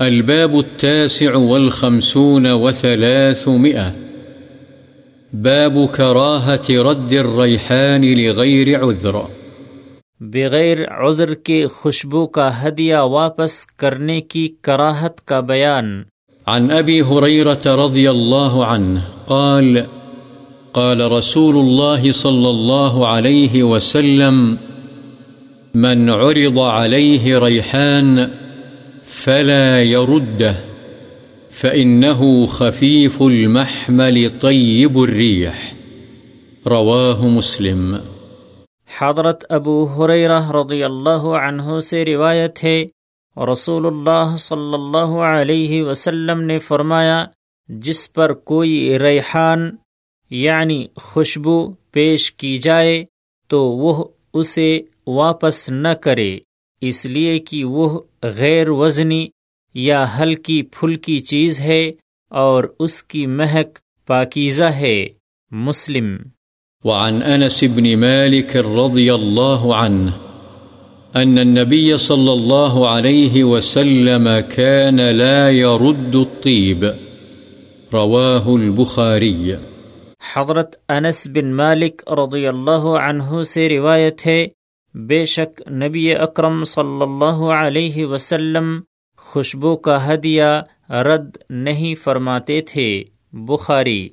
الباب التاسع والخمسون وثلاثمئة باب كراهة رد الريحان لغير عذر. بغیر عذر کے خوشبو کا ہدیہ واپس کرنے کی کراہت کا بیان۔ عن أبي هريرة رضي الله عنه قال قال رسول الله صلى الله عليه وسلم من عرض عليه ريحان فلا يرده، فإنه خفيف المحمل طيب الريح. رواه مسلم. حضرت ابو حریرہ رضی اللہ عنہ سے روایت ہے، رسول اللہ صلی اللہ علیہ وسلم نے فرمایا، جس پر کوئی ریحان یعنی خوشبو پیش کی جائے، تو وہ اسے واپس نہ کرے۔ اس لیے کہ وہ غیر وزنی یا ہلکی پھلکی چیز ہے اور اس کی مہک پاکیزہ ہے۔ مسلم۔ وعن أنس بن مالك رضي الله عنه أن النبي صلى الله عليه وسلم كان لا يرد الطيب رواه البخاري حضرت انس بن مالک رضی اللہ عنہ سے روایت ہے بے شک نبی اکرم صلی اللہ علیہ وسلم خوشبو کا ہدیہ رد نہیں فرماتے تھے، بخاری۔